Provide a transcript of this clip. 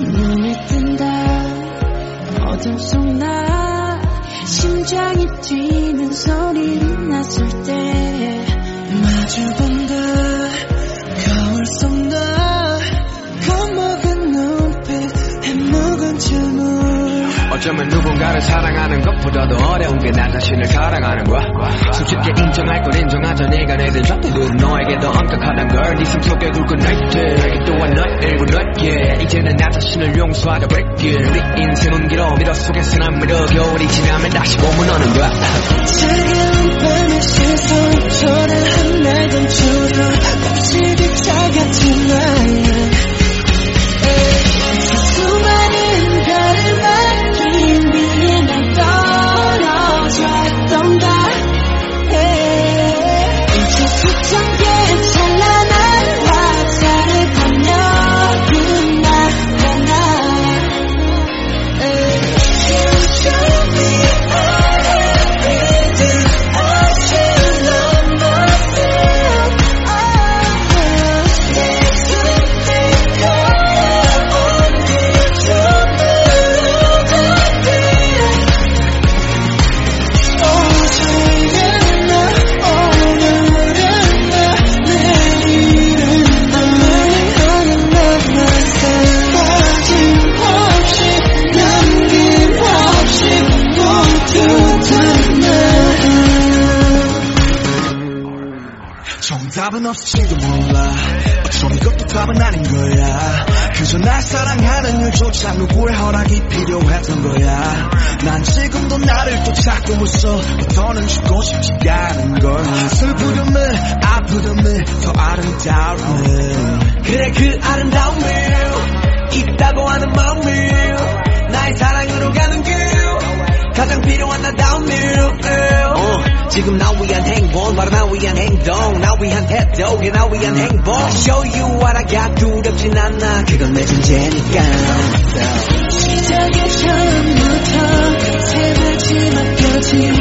눈을 뜬다. 어둠 속 나 심장이 뛰는 소리 낯설 때 마주 본다. 거울 속 너 어쩌면 누군가를 사랑하는 것보다 더 어려운 게 나 자신을 사랑하는 거야 내린 잣대들은 너에게 더 엄격하단 걸 니 삶 속의 굵은 나이테 또한 너의 일부 너이기에. 이제는 나 자신을 용서하자 버리기엔 우리 인생은 길어. 미로 속에서 날 믿어 겨울이 지나면 다시 봄은 오는 거야 답은 없을지도 몰라. 어쩜 이것도 답은 아닌 거야. 그저 날 사랑하는 일조차 누구의 허락이 필요했던 거야. 난 지금도 나를 또 찾고 있어. 더는 죽고 싶지가 않은 걸. 슬프듬을 아프듬을 더 아름다움을. 그래 그 아름다움을 있다고 하는 마음을. 나의 사랑으로 가는 길. 가장 필요한 나다운 일 어, 지금 나 위한 행복 바로 나 위한 행동. 나 위한 태도 나 위한 행복. Show you what I got 두렵진 않아. 그건 내 존재니까. 시작의 처음부터 새 마지막까지